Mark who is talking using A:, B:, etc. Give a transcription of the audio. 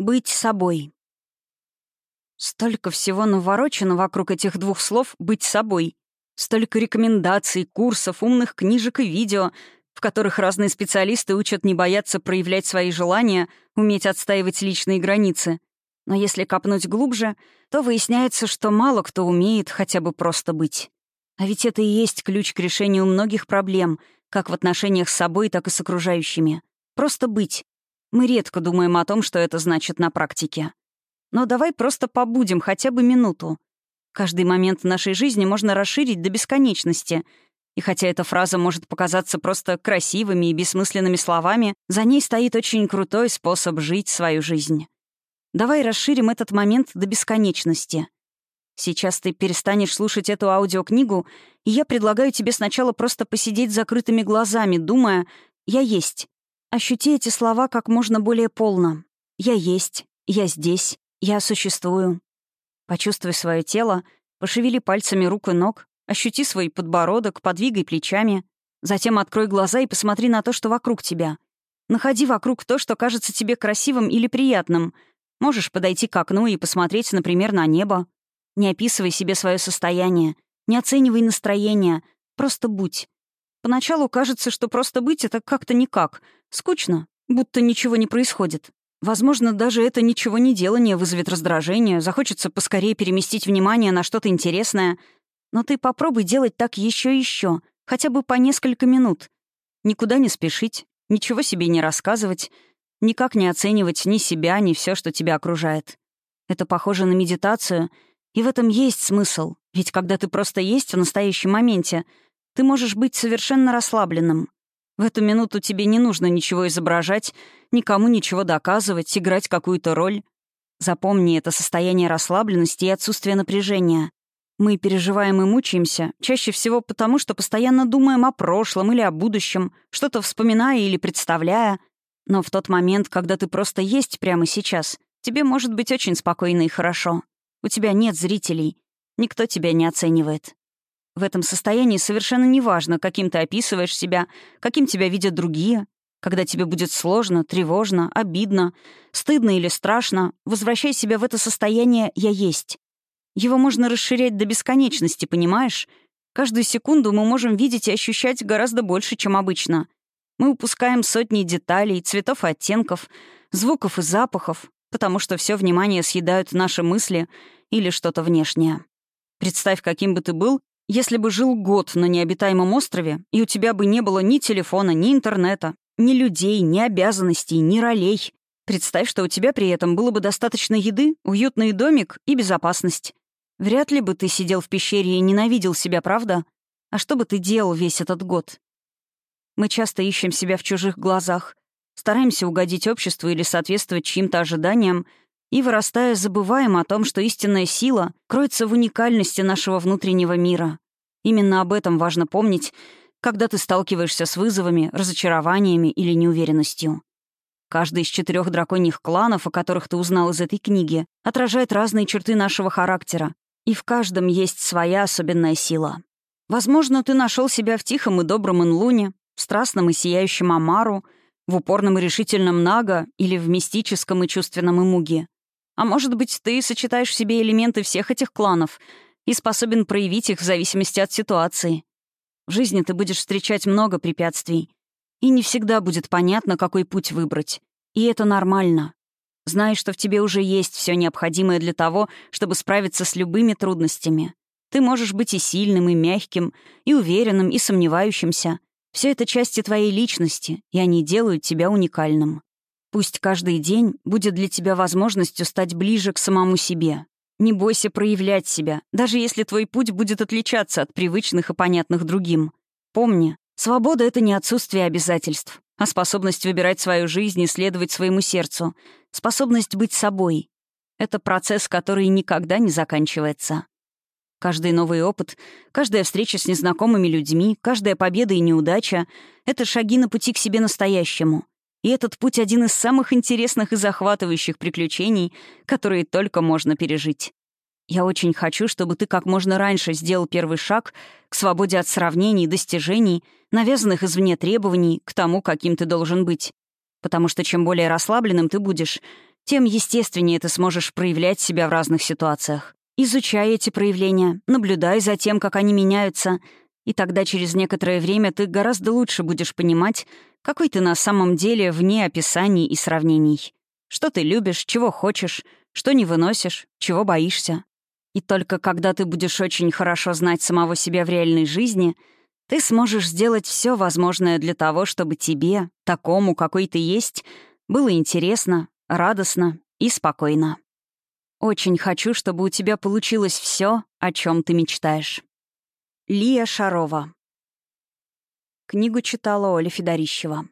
A: Быть собой. Столько всего наворочено вокруг этих двух слов «быть собой». Столько рекомендаций, курсов, умных книжек и видео, в которых разные специалисты учат не бояться проявлять свои желания, уметь отстаивать личные границы. Но если копнуть глубже, то выясняется, что мало кто умеет хотя бы просто быть. А ведь это и есть ключ к решению многих проблем, как в отношениях с собой, так и с окружающими. Просто быть. Мы редко думаем о том, что это значит на практике. Но давай просто побудем хотя бы минуту. Каждый момент нашей жизни можно расширить до бесконечности. И хотя эта фраза может показаться просто красивыми и бессмысленными словами, за ней стоит очень крутой способ жить свою жизнь. Давай расширим этот момент до бесконечности. Сейчас ты перестанешь слушать эту аудиокнигу, и я предлагаю тебе сначала просто посидеть с закрытыми глазами, думая «я есть». Ощути эти слова как можно более полно. «Я есть», «я здесь», я существую. Почувствуй свое тело, пошевели пальцами рук и ног, ощути свой подбородок, подвигай плечами. Затем открой глаза и посмотри на то, что вокруг тебя. Находи вокруг то, что кажется тебе красивым или приятным. Можешь подойти к окну и посмотреть, например, на небо. Не описывай себе свое состояние, не оценивай настроение, просто будь. Поначалу кажется, что просто быть — это как-то никак, скучно, будто ничего не происходит. Возможно, даже это ничего не делание вызовет раздражение, захочется поскорее переместить внимание на что-то интересное. Но ты попробуй делать так еще и еще, хотя бы по несколько минут. Никуда не спешить, ничего себе не рассказывать, никак не оценивать ни себя, ни все, что тебя окружает. Это похоже на медитацию, и в этом есть смысл, ведь когда ты просто есть в настоящем моменте, ты можешь быть совершенно расслабленным. В эту минуту тебе не нужно ничего изображать, никому ничего доказывать, играть какую-то роль. Запомни это состояние расслабленности и отсутствия напряжения. Мы переживаем и мучаемся, чаще всего потому, что постоянно думаем о прошлом или о будущем, что-то вспоминая или представляя. Но в тот момент, когда ты просто есть прямо сейчас, тебе может быть очень спокойно и хорошо. У тебя нет зрителей. Никто тебя не оценивает. В этом состоянии совершенно неважно, каким ты описываешь себя, каким тебя видят другие. Когда тебе будет сложно, тревожно, обидно, стыдно или страшно, возвращай себя в это состояние «я есть». Его можно расширять до бесконечности, понимаешь? Каждую секунду мы можем видеть и ощущать гораздо больше, чем обычно. Мы упускаем сотни деталей, цветов и оттенков, звуков и запахов, потому что все внимание съедают наши мысли или что-то внешнее. Представь, каким бы ты был, если бы жил год на необитаемом острове, и у тебя бы не было ни телефона, ни интернета, ни людей, ни обязанностей, ни ролей. Представь, что у тебя при этом было бы достаточно еды, уютный домик и безопасность. Вряд ли бы ты сидел в пещере и ненавидел себя, правда? А что бы ты делал весь этот год? Мы часто ищем себя в чужих глазах, стараемся угодить обществу или соответствовать чьим-то ожиданиям, и, вырастая, забываем о том, что истинная сила кроется в уникальности нашего внутреннего мира. Именно об этом важно помнить, когда ты сталкиваешься с вызовами, разочарованиями или неуверенностью. Каждый из четырех драконьих кланов, о которых ты узнал из этой книги, отражает разные черты нашего характера, и в каждом есть своя особенная сила. Возможно, ты нашел себя в тихом и добром Инлуне, в страстном и сияющем Амару, в упорном и решительном Нага или в мистическом и чувственном Имуге. А может быть, ты сочетаешь в себе элементы всех этих кланов и способен проявить их в зависимости от ситуации. В жизни ты будешь встречать много препятствий, и не всегда будет понятно, какой путь выбрать. И это нормально. Знай, что в тебе уже есть все необходимое для того, чтобы справиться с любыми трудностями. Ты можешь быть и сильным, и мягким, и уверенным, и сомневающимся. Все это части твоей личности, и они делают тебя уникальным. Пусть каждый день будет для тебя возможностью стать ближе к самому себе. Не бойся проявлять себя, даже если твой путь будет отличаться от привычных и понятных другим. Помни, свобода — это не отсутствие обязательств, а способность выбирать свою жизнь и следовать своему сердцу, способность быть собой. Это процесс, который никогда не заканчивается. Каждый новый опыт, каждая встреча с незнакомыми людьми, каждая победа и неудача — это шаги на пути к себе настоящему. И этот путь один из самых интересных и захватывающих приключений, которые только можно пережить. Я очень хочу, чтобы ты как можно раньше сделал первый шаг к свободе от сравнений, достижений, навязанных извне требований к тому, каким ты должен быть. Потому что чем более расслабленным ты будешь, тем естественнее ты сможешь проявлять себя в разных ситуациях. Изучай эти проявления, наблюдай за тем, как они меняются, и тогда через некоторое время ты гораздо лучше будешь понимать, какой ты на самом деле вне описаний и сравнений. Что ты любишь, чего хочешь, что не выносишь, чего боишься. И только когда ты будешь очень хорошо знать самого себя в реальной жизни, ты сможешь сделать все возможное для того, чтобы тебе, такому, какой ты есть, было интересно, радостно и спокойно. Очень хочу, чтобы у тебя получилось все, о чем ты мечтаешь. Лия Шарова. Книгу читала Оля Федорищева.